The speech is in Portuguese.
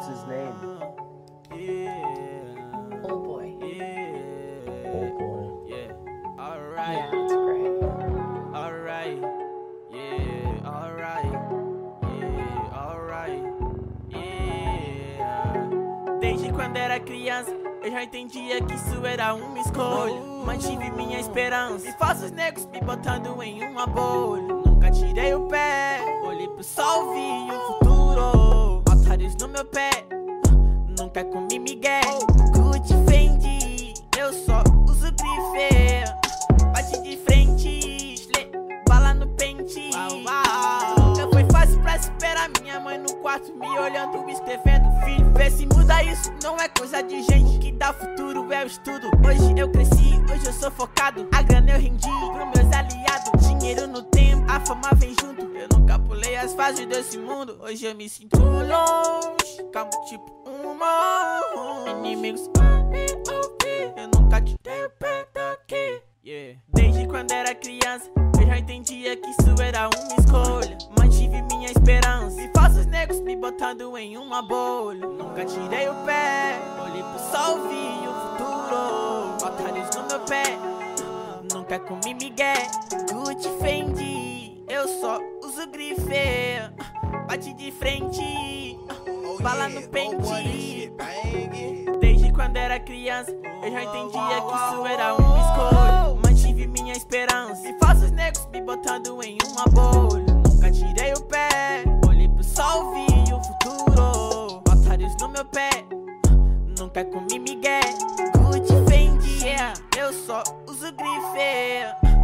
What's his name? Yeah. Old boy. Yeah. Old boy. Yeah. Alright. Yeah, it's great. Alright. Yeah. Alright. Yeah. Alright. Yeah. Desde quando era criança, eu já entendia que isso era uma escolha. Mantive minha esperança. E falsos negros me botando em uma bolha. Nunca tirei o pé. Olhei pro sol, vi no meu pé. Nunca comi miguel. Gucci Fendi. Eu só uso grife. Bate de frente. Bala no pente. Nunca foi fácil pra esperar minha mãe no quarto me olhando, escrevendo filho. Vê se muda isso, não é coisa de gente. O que dá futuro é o estudo. Hoje eu cresci, hoje eu sou focado. A grana eu rendi pros meus aliados. Dinheiro no tempo, a fama vem junto. Eu nunca pulei as fases desse mundo. Hoje eu me sinto longe, calmo tipo um morro. Inimigos, eu nunca tirei o pé daqui. Yeah. Desde quando era criança, eu já entendia que isso era uma escolha. Mantive minha esperança. E falsos negros me botando em uma bolha. Nunca tirei o pé, olhei pro sol, vi o futuro. Otários no meu pé, nunca comi migué. Gucci Fendi, eu só uso grife. Bate de frente, bala no pente. Desde quando era criança, eu já entendia que isso era uma escolha. Mantive minha esperança. E falsos negros me botando em uma bolha. Nunca tirei o pé. Olhei pro sol, vi o futuro. Otários no meu pé. Nunca comi migué. Gucci Fendi, yeah. Eu só uso grife.